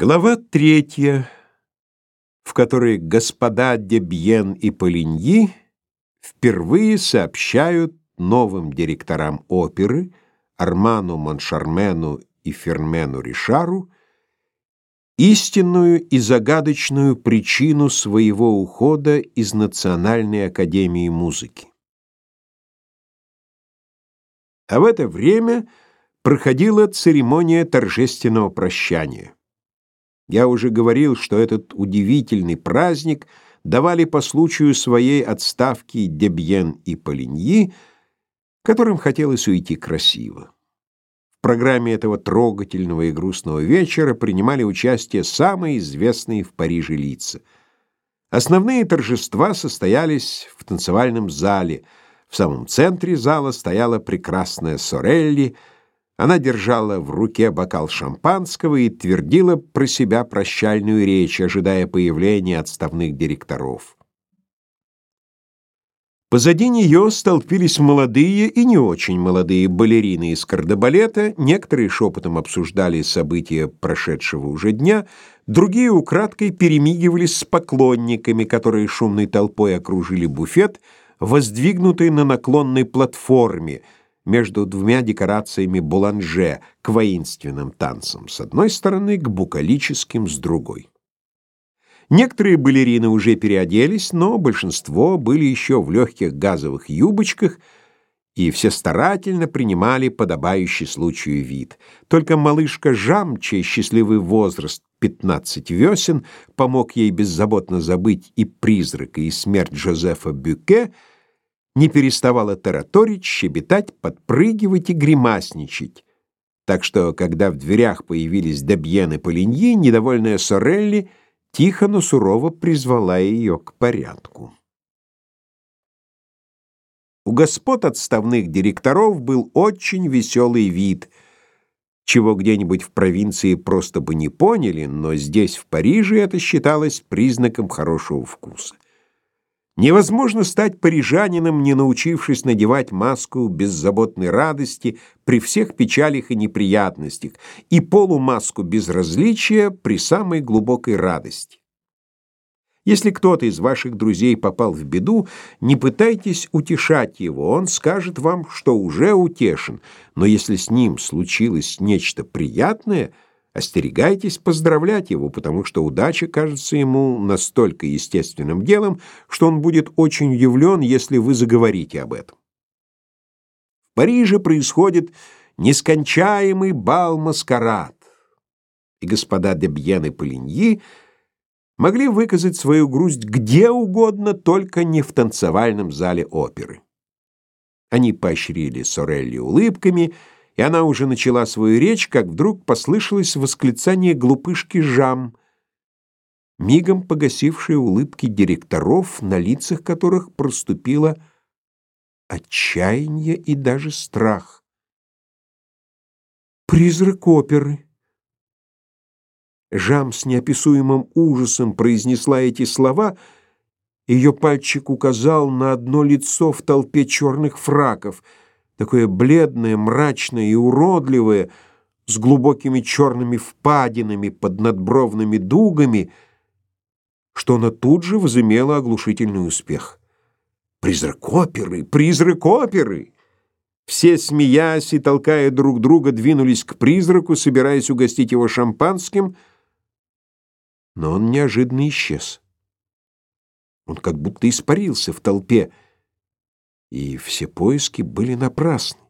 Глава третья, в которой господа Дебьен и Полиньи впервые сообщают новым директорам оперы Арману Моншармену и Фермену Ришару истинную и загадочную причину своего ухода из Национальной академии музыки. А в это время проходила церемония торжественного прощания. Я уже говорил, что этот удивительный праздник давали по случаю своей отставки Дебьен и Полиньи, которым хотелось уйти красиво. В программе этого трогательного и грустного вечера принимали участие самые известные в Париже лица. Основные торжества состоялись в танцевальном зале. В самом центре зала стояла прекрасная Сорелли — она держала в руке бокал шампанского и твердила про себя прощальную речь, ожидая появления отставных директоров. Позади нее столпились молодые и не очень молодые балерины из кардебалета, некоторые шепотом обсуждали события прошедшего уже дня, другие украдкой перемигивались с поклонниками, которые шумной толпой окружили буфет, воздвигнутый на наклонной платформе — между двумя декорациями буланже к воинственным танцам с одной стороны, к букалическим с другой. Некоторые балерины уже переоделись, но большинство были еще в легких газовых юбочках, и все старательно принимали подобающий случаю вид. Только малышка Жам, чей счастливый возраст пятнадцать весен, помог ей беззаботно забыть и призрака, и смерть Жозефа Бюке — не переставала тараторить, щебетать, подпрыгивать и гримасничать. Так что, когда в дверях появились Дебьен и Полиньи, недовольная Сорелли тихо, но сурово призвала ее к порядку. У господ отставных директоров был очень веселый вид, чего где-нибудь в провинции просто бы не поняли, но здесь, в Париже, это считалось признаком хорошего вкуса. Невозможно стать парижанином, не научившись надевать маску беззаботной радости при всех печалях и неприятностях, и полумаску безразличия при самой глубокой радости. Если кто-то из ваших друзей попал в беду, не пытайтесь утешать его, он скажет вам, что уже утешен, но если с ним случилось нечто приятное – Остерегайтесь поздравлять его, потому что удача кажется ему настолько естественным делом, что он будет очень удивлен, если вы заговорите об этом. В Париже происходит нескончаемый бал-маскарад, и господа Дебьен и Полиньи могли выказать свою грусть где угодно, только не в танцевальном зале оперы. Они поощрили Сорелли улыбками — и она уже начала свою речь, как вдруг послышалось восклицание глупышки Жам, мигом погасившие улыбки директоров, на лицах которых проступило отчаяние и даже страх. «Призрак оперы!» Жам с неописуемым ужасом произнесла эти слова, ее пальчик указал на одно лицо в толпе черных фраков — такое бледное, мрачное и уродливое, с глубокими черными впадинами под надбровными дугами, что она тут же возымела оглушительный успех. «Призрак оперы! Призрак оперы!» Все, смеясь и толкая друг друга, двинулись к призраку, собираясь угостить его шампанским, но он неожиданно исчез. Он как будто испарился в толпе, и все поиски были напрасны.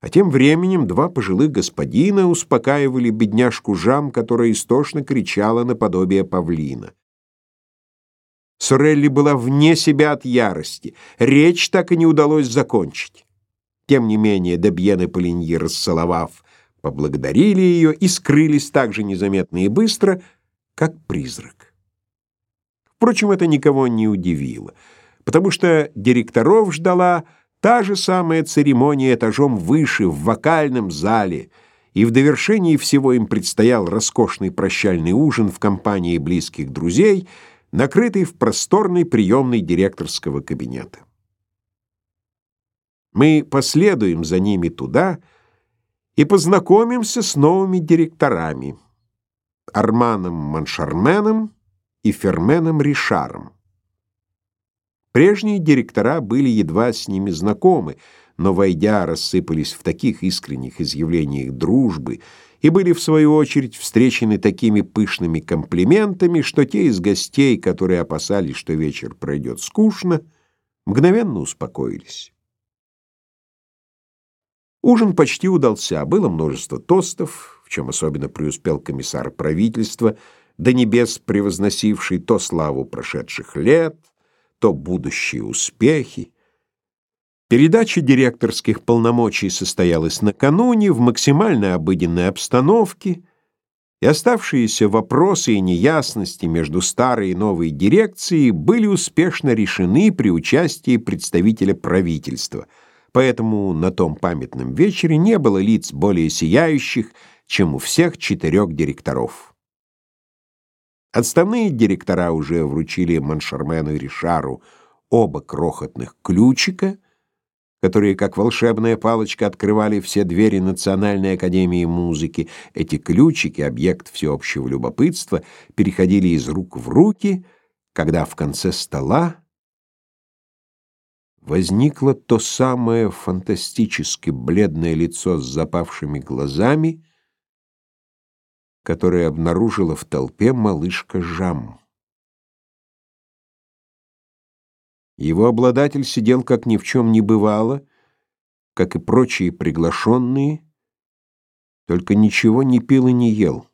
А тем временем два пожилых господина успокаивали бедняжку Жам, которая истошно кричала наподобие павлина. Сорелли была вне себя от ярости. Речь так и не удалось закончить. Тем не менее, Дебьен и Полиньи, расцеловав, поблагодарили ее и скрылись так же незаметно и быстро, как призрак. Впрочем, это никого не удивило потому что директоров ждала та же самая церемония этажом выше, в вокальном зале, и в довершении всего им предстоял роскошный прощальный ужин в компании близких друзей, накрытый в просторной приемной директорского кабинета. Мы последуем за ними туда и познакомимся с новыми директорами Арманом Маншарменом и Ферменом Ришаром. Прежние директора были едва с ними знакомы, но, войдя, рассыпались в таких искренних изъявлениях дружбы и были, в свою очередь, встречены такими пышными комплиментами, что те из гостей, которые опасались, что вечер пройдет скучно, мгновенно успокоились. Ужин почти удался, было множество тостов, в чем особенно преуспел комиссар правительства, до небес превозносивший то славу прошедших лет, то будущие успехи. Передача директорских полномочий состоялась накануне в максимально обыденной обстановке, и оставшиеся вопросы и неясности между старой и новой дирекцией были успешно решены при участии представителя правительства, поэтому на том памятном вечере не было лиц более сияющих, чем у всех четырех директоров. Отставные директора уже вручили Маншармену и Ришару оба крохотных ключика — которые, как волшебная палочка, открывали все двери Национальной академии музыки. Эти ключики, объект всеобщего любопытства, переходили из рук в руки, когда в конце стола возникло то самое фантастически бледное лицо с запавшими глазами, которое обнаружила в толпе малышка Жам. Его обладатель сидел, как ни в чем не бывало, как и прочие приглашенные, только ничего не пил и не ел.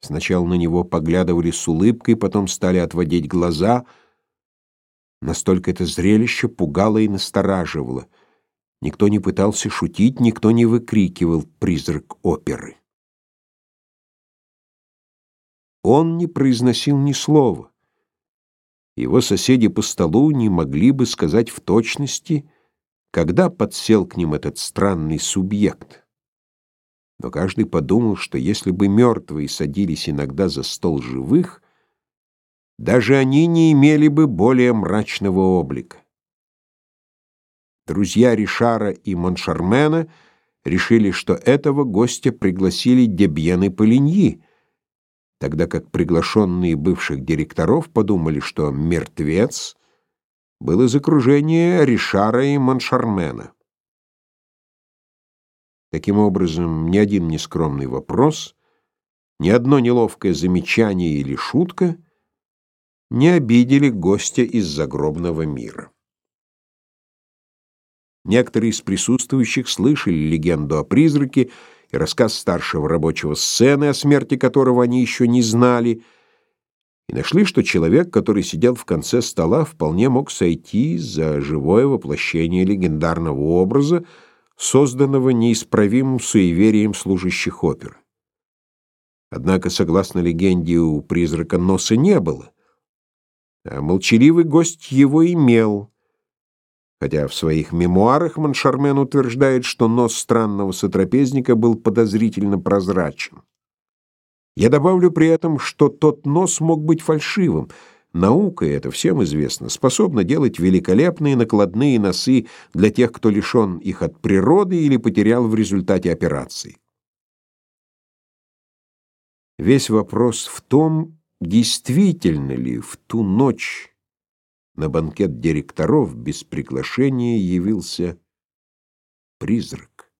Сначала на него поглядывали с улыбкой, потом стали отводить глаза. Настолько это зрелище пугало и настораживало. Никто не пытался шутить, никто не выкрикивал «призрак оперы». Он не произносил ни слова. Его соседи по столу не могли бы сказать в точности, когда подсел к ним этот странный субъект. Но каждый подумал, что если бы мертвые садились иногда за стол живых, даже они не имели бы более мрачного облика. Друзья Ришара и Моншармена решили, что этого гостя пригласили Дебьен и Полиньи, тогда как приглашенные бывших директоров подумали, что мертвец был из окружения Ришара и Маншармена. Таким образом, ни один нескромный вопрос, ни одно неловкое замечание или шутка не обидели гостя из загробного мира. Некоторые из присутствующих слышали легенду о призраке и рассказ старшего рабочего сцены, о смерти которого они еще не знали, и нашли, что человек, который сидел в конце стола, вполне мог сойти за живое воплощение легендарного образа, созданного неисправимым суеверием служащих опер. Однако, согласно легенде, у призрака носа не было, а молчаливый гость его имел — хотя в своих мемуарах Маншармен утверждает, что нос странного сотрапезника был подозрительно прозрачен. Я добавлю при этом, что тот нос мог быть фальшивым. Наука, это всем известно, способна делать великолепные накладные носы для тех, кто лишен их от природы или потерял в результате операции. Весь вопрос в том, действительно ли в ту ночь на банкет директоров без приглашения явился призрак.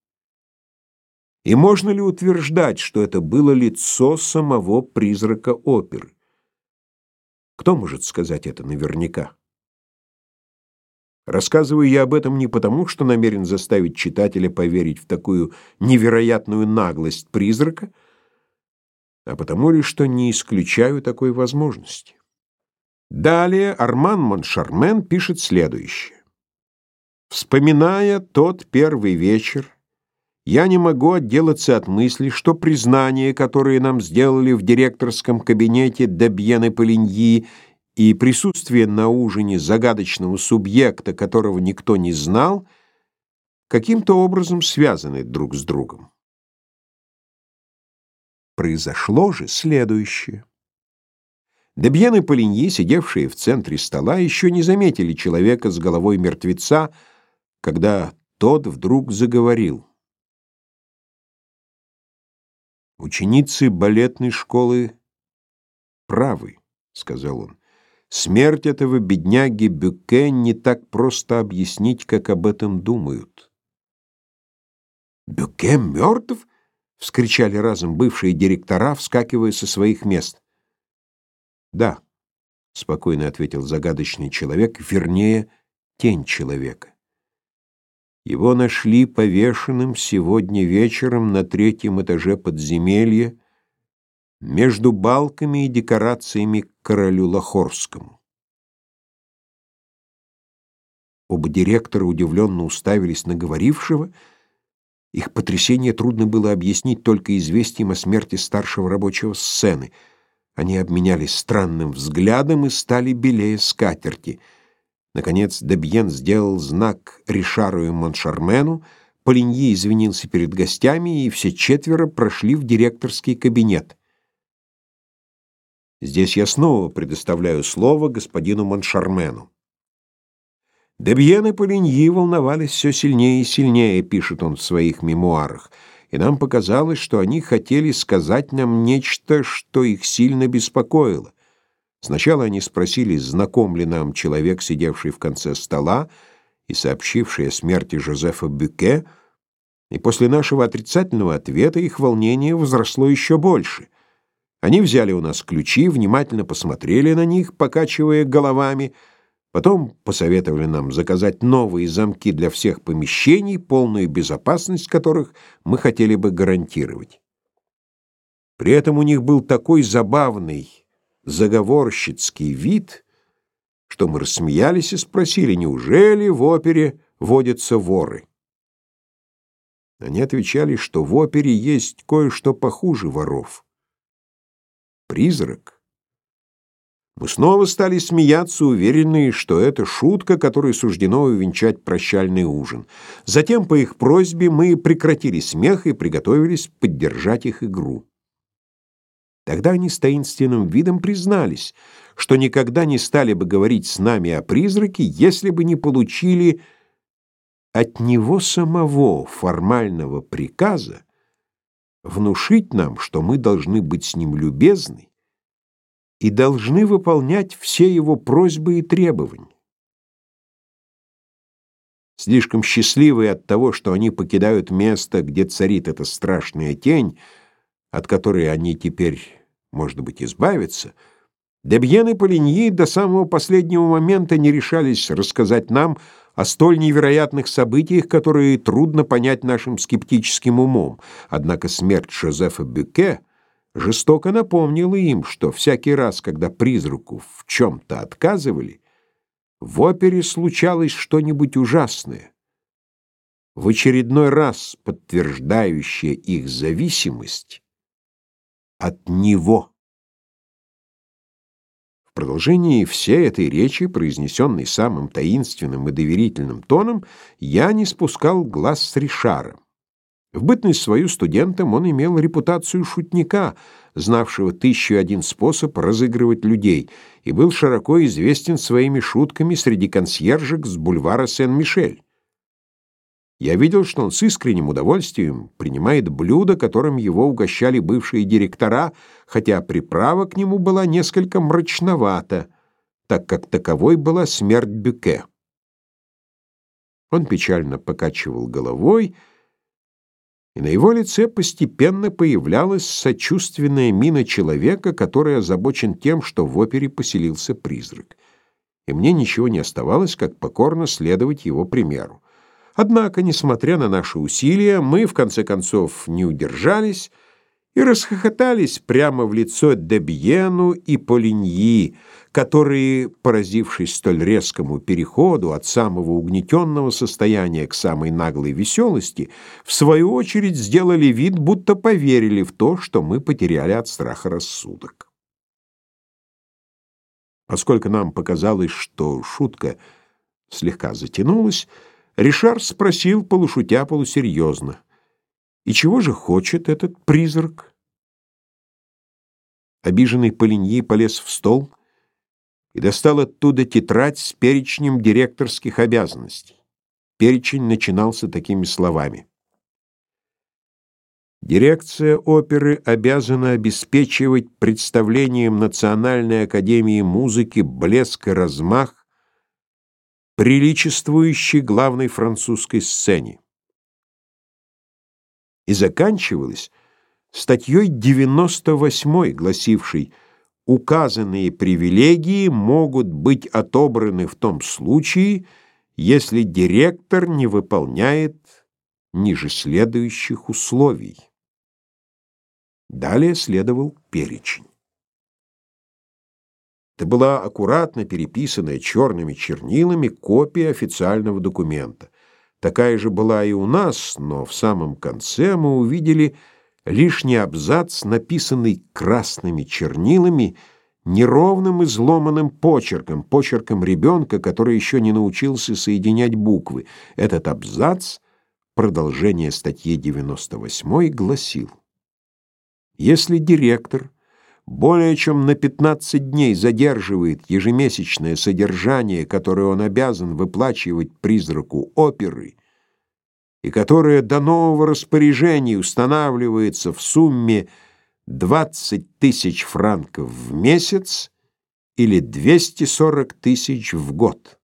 И можно ли утверждать, что это было лицо самого призрака оперы? Кто может сказать это наверняка? Рассказываю я об этом не потому, что намерен заставить читателя поверить в такую невероятную наглость призрака, а потому лишь, что не исключаю такой возможности. Далее Арман Моншармен пишет следующее. «Вспоминая тот первый вечер, я не могу отделаться от мысли, что признание, которое нам сделали в директорском кабинете Дебьен и Полиньи, и присутствие на ужине загадочного субъекта, которого никто не знал, каким-то образом связаны друг с другом. Произошло же следующее. Дебьен и Полиньи, сидевшие в центре стола, еще не заметили человека с головой мертвеца, когда тот вдруг заговорил. Ученицы балетной школы правы, сказал он. Смерть этого бедняги Бюке не так просто объяснить, как об этом думают. Бюке мертв? вскричали разом бывшие директора, вскакивая со своих мест. Да, спокойно ответил загадочный человек, вернее, тень человека. Его нашли повешенным сегодня вечером на третьем этаже подземелья между балками и декорациями к королю Лохорскому. Оба директора удивленно уставились на говорившего. Их потрясение трудно было объяснить только известием о смерти старшего рабочего сцены. Они обменялись странным взглядом и стали белее скатерти. Наконец Дебьен сделал знак Ришару и Моншармену, Полиньи извинился перед гостями, и все четверо прошли в директорский кабинет. Здесь я снова предоставляю слово господину Моншармену. Дебьен и Полиньи волновались все сильнее и сильнее, пишет он в своих мемуарах, и нам показалось, что они хотели сказать нам нечто, что их сильно беспокоило. Сначала они спросили, знаком ли нам человек, сидевший в конце стола и сообщивший о смерти Жозефа Бюке, и после нашего отрицательного ответа их волнение возросло еще больше — они взяли у нас ключи, внимательно посмотрели на них, покачивая головами, потом посоветовали нам заказать новые замки для всех помещений, полную безопасность которых мы хотели бы гарантировать. При этом у них был такой забавный, заговорщицкий вид, что мы рассмеялись и спросили, неужели в опере водятся воры. Они отвечали, что в опере есть кое-что похуже воров призрак. Мы снова стали смеяться, уверенные, что это шутка, которой суждено увенчать прощальный ужин. Затем, по их просьбе, мы прекратили смех и приготовились поддержать их игру. Тогда они с таинственным видом признались, что никогда не стали бы говорить с нами о призраке, если бы не получили от него самого формального приказа внушить нам, что мы должны быть с ним любезны и должны выполнять все его просьбы и требования. Слишком счастливые от того, что они покидают место, где царит эта страшная тень, от которой они теперь, может быть, избавятся, Дебьен и Полиньи до самого последнего момента не решались рассказать нам о столь невероятных событиях, которые трудно понять нашим скептическим умом. Однако смерть Жозефа Бюке жестоко напомнила им, что всякий раз, когда призраку в чем-то отказывали, в опере случалось что-нибудь ужасное, в очередной раз подтверждающее их зависимость от него. В продолжении всей этой речи, произнесенной самым таинственным и доверительным тоном, я не спускал глаз с Ришара. В бытность свою студентом он имел репутацию шутника, знавшего тысячу один способ разыгрывать людей, и был широко известен своими шутками среди консьержек с бульвара Сен-Мишель. Я видел, что он с искренним удовольствием принимает блюдо, которым его угощали бывшие директора, хотя приправа к нему была несколько мрачновата, так как таковой была смерть Бюке. Он печально покачивал головой, и на его лице постепенно появлялась сочувственная мина человека, который озабочен тем, что в опере поселился призрак. И мне ничего не оставалось, как покорно следовать его примеру. Однако, несмотря на наши усилия, мы, в конце концов, не удержались и расхохотались прямо в лицо Дебьену и Полиньи, которые, поразившись столь резкому переходу от самого угнетенного состояния к самой наглой веселости, в свою очередь сделали вид, будто поверили в то, что мы потеряли от страха рассудок. Поскольку нам показалось, что шутка слегка затянулась, Ришар спросил полушутя полусерьезно. «И чего же хочет этот призрак?» Обиженный Полиньи полез в стол и достал оттуда тетрадь с перечнем директорских обязанностей. Перечень начинался такими словами. Дирекция оперы обязана обеспечивать представлением Национальной академии музыки блеск и размах, приличествующий главной французской сцене. И заканчивалась статьей 98, гласившей «Указанные привилегии могут быть отобраны в том случае, если директор не выполняет ниже следующих условий». Далее следовал перечень. Это была аккуратно переписанная черными чернилами копия официального документа. Такая же была и у нас, но в самом конце мы увидели лишний абзац, написанный красными чернилами, неровным изломанным почерком, почерком ребенка, который еще не научился соединять буквы. Этот абзац, продолжение статьи 98, гласил если директор более чем на 15 дней задерживает ежемесячное содержание, которое он обязан выплачивать призраку оперы, и которое до нового распоряжения устанавливается в сумме 20 тысяч франков в месяц или 240 тысяч в год.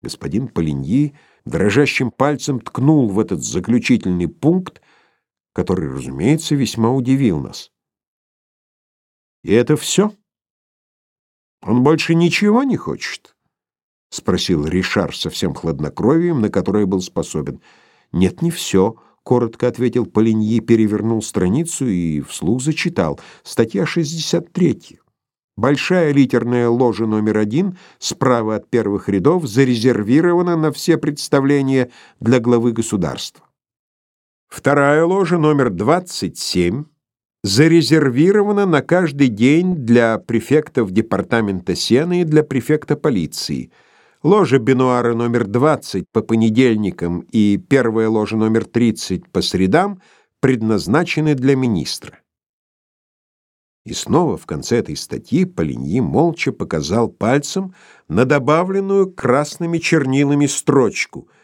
Господин Полиньи дрожащим пальцем ткнул в этот заключительный пункт, который, разумеется, весьма удивил нас. «И это все? Он больше ничего не хочет?» — спросил Ришар со всем хладнокровием, на которое был способен. «Нет, не все», — коротко ответил Полиньи, перевернул страницу и вслух зачитал. Статья 63. Большая литерная ложа номер один, справа от первых рядов, зарезервирована на все представления для главы государства. Вторая ложа номер 27 зарезервирована на каждый день для префектов департамента Сена и для префекта полиции. Ложа Бенуара номер 20 по понедельникам и первая ложа номер 30 по средам предназначены для министра. И снова в конце этой статьи Полиньи молча показал пальцем на добавленную красными чернилами строчку —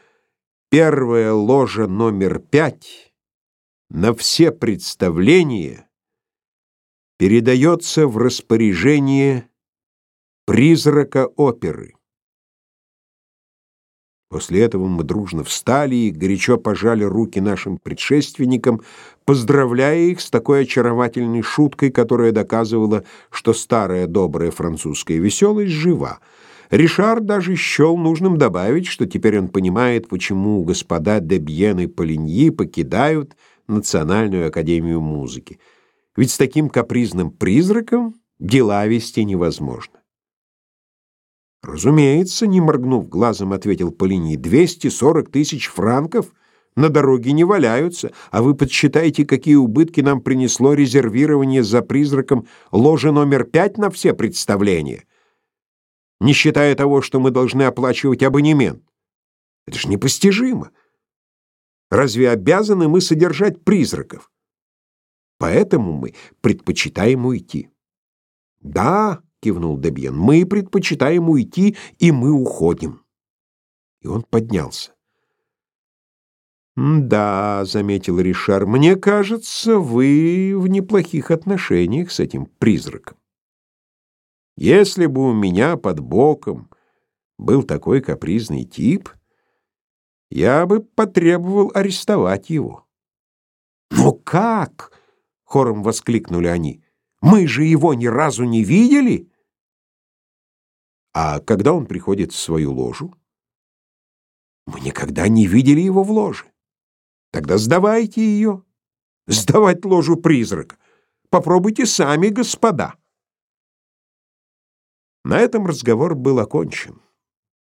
Первая ложа номер пять на все представления передается в распоряжение призрака оперы. После этого мы дружно встали и горячо пожали руки нашим предшественникам, поздравляя их с такой очаровательной шуткой, которая доказывала, что старая добрая французская веселость жива. Ришар даже счел нужным добавить, что теперь он понимает, почему господа Дебьен и Полиньи покидают Национальную академию музыки. Ведь с таким капризным призраком дела вести невозможно. «Разумеется», — не моргнув глазом, ответил «двести сорок тысяч франков на дороге не валяются, а вы подсчитайте, какие убытки нам принесло резервирование за призраком ложи номер пять на все представления» не считая того, что мы должны оплачивать абонемент. Это же непостижимо. Разве обязаны мы содержать призраков? Поэтому мы предпочитаем уйти. Да, кивнул Дебьен. Мы предпочитаем уйти, и мы уходим. И он поднялся. «Да», — заметил Ришар, — «мне кажется, вы в неплохих отношениях с этим призраком». Если бы у меня под боком был такой капризный тип, я бы потребовал арестовать его. «Но как?» — хором воскликнули они. «Мы же его ни разу не видели!» «А когда он приходит в свою ложу?» «Мы никогда не видели его в ложе. Тогда сдавайте ее. Сдавать ложу призрака. Попробуйте сами, господа». На этом разговор был окончен.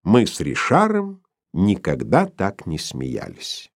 Мы с Ришаром никогда так не смеялись.